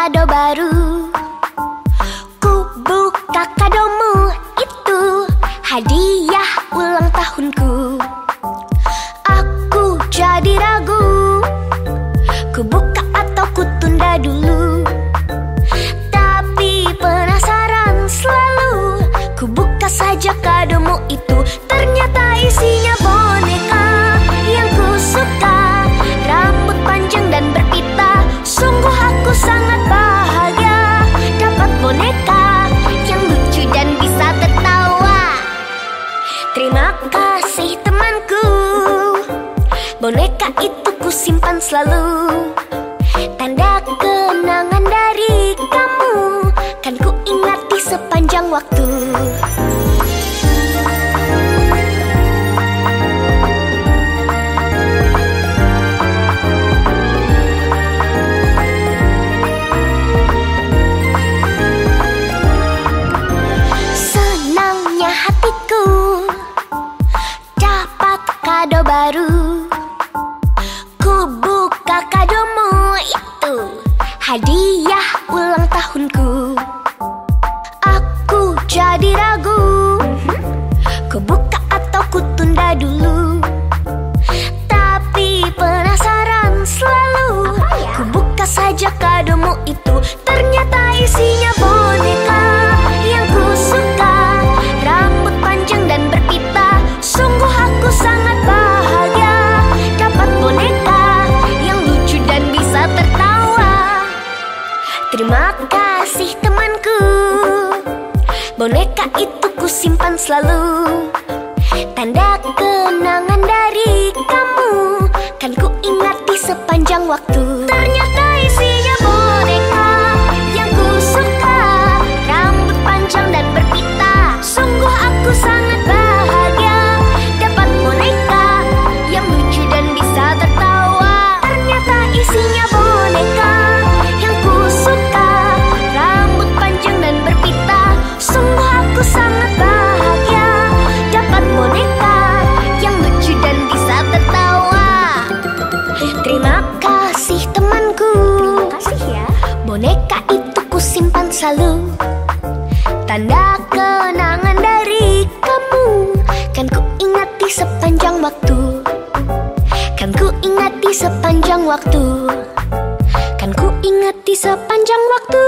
kado baru. Ku buka kadomu itu Hadiah ulang tahunku Terima kasih temanku. Boneka itu ku simpan selalu. Tanda kenangan dari kamu. Kan ku ingati sepanjang waktu kado baru. Ku buka kadomu itu Hadiah ulang tahunku. Aku jadi ragu Ku buka atau ku tunda dulu. Tapi penasaran selalu Ku buka saja kadomu itu. Ternyata isinya Terima kasih temanku. Boneka itu ku simpan selalu. Tanda kenangan dari kamu. Kan ku ingati sepanjang waktu. Ternyata Boneka itu ku simpan selalu. Tanda kenangan dari kamu Kan ku ingati sepanjang waktu. Kan ku ingati sepanjang waktu. Kan ku ingati sepanjang waktu